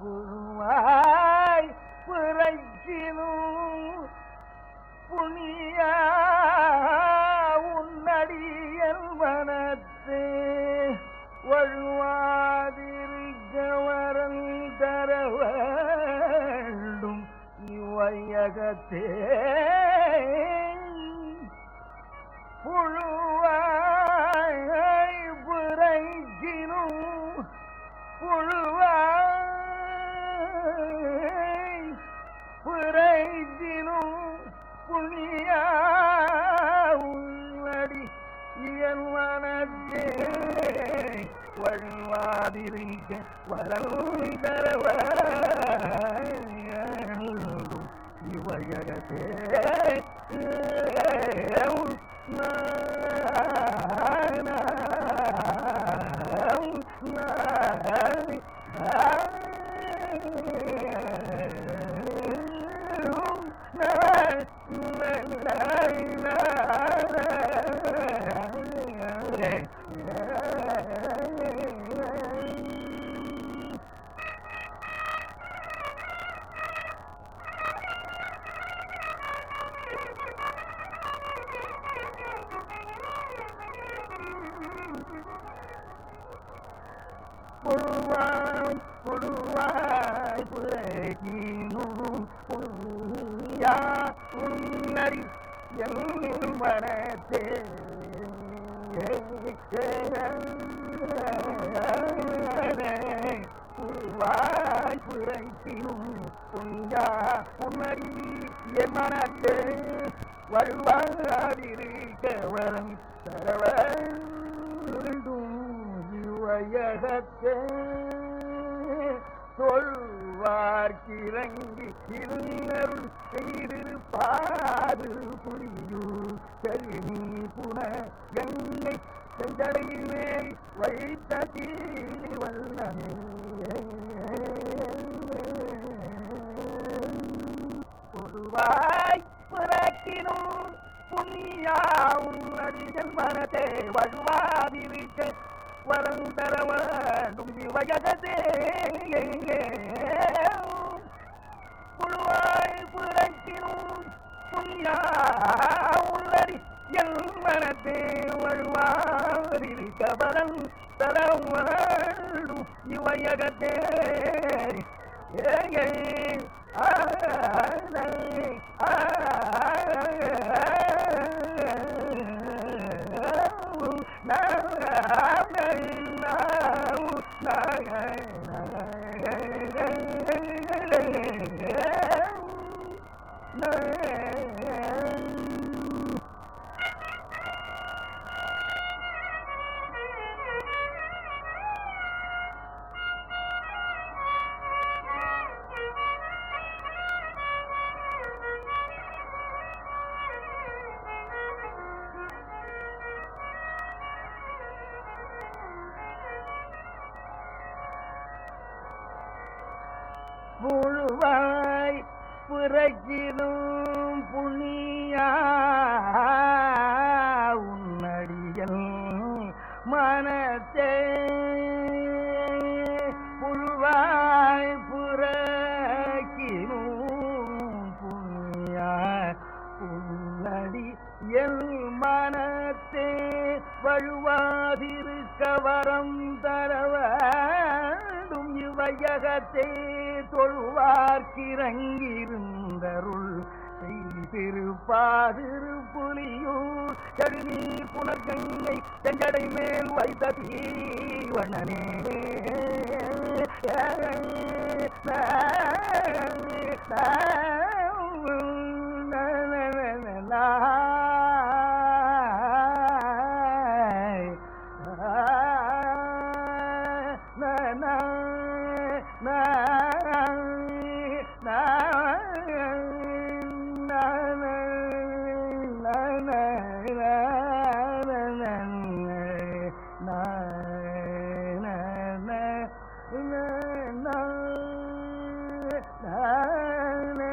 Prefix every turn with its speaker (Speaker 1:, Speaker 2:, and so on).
Speaker 1: புழுவாய் பிறக்கினும் புனிய உன்னடியல் மனத்து வழுவாதிருக்க வரல் தர வேண்டும் இவையகத்தே வழுவாதிருக்க வரல் தரவ. இவையகத்தே புழுவாய் புழுவாய் புலகினும் புண்ணியா உன்னறி என் மனத்தே புழுவாய் புலகினும் புண்ணியா உன்னடி என் மனத்தே. வருவாதிருக்க வரம் தர வேண்டும் இவையகத்தே சொல்வார்க்கிறங்கி இருநருள் செய்திருப்பாது புரியூர் செல்வி புன கங்கை செஞ்சடையில் மேல் வைத்த தீவல்லமே பொதுவாய் பிறக்கினும் புண்ணியா உன்னடிகள் மனத்தை வழுவாதிருக்க வரம் தர வேண்டும் இவயகத்தே புழுவாய் பிறக்கினும் புண்ணியா உள்ளடி என் மனத்தே வழுவாதிருக்க வரம் தர வேண்டும் இவயகத்தே ஏ ஆ புழுவாய் பிறக்கிலும் புண்ணியா? உன்னடியல் மனத்தை புழுவாய் புறக்கிலும் புண்ணியா? உன்னடி எல் மனத்தே வழுவாதிருக்க வரம் தர வேண்டும் இவையகத்தே. தொழுவார்க்கிறங்கிருந்தருள் திருப்பாதிருப்புலியூர் கழுநீர் புனர்கங்கை செஞ்சடை மேல் வைத்த தீவனே na கிருஷ்ண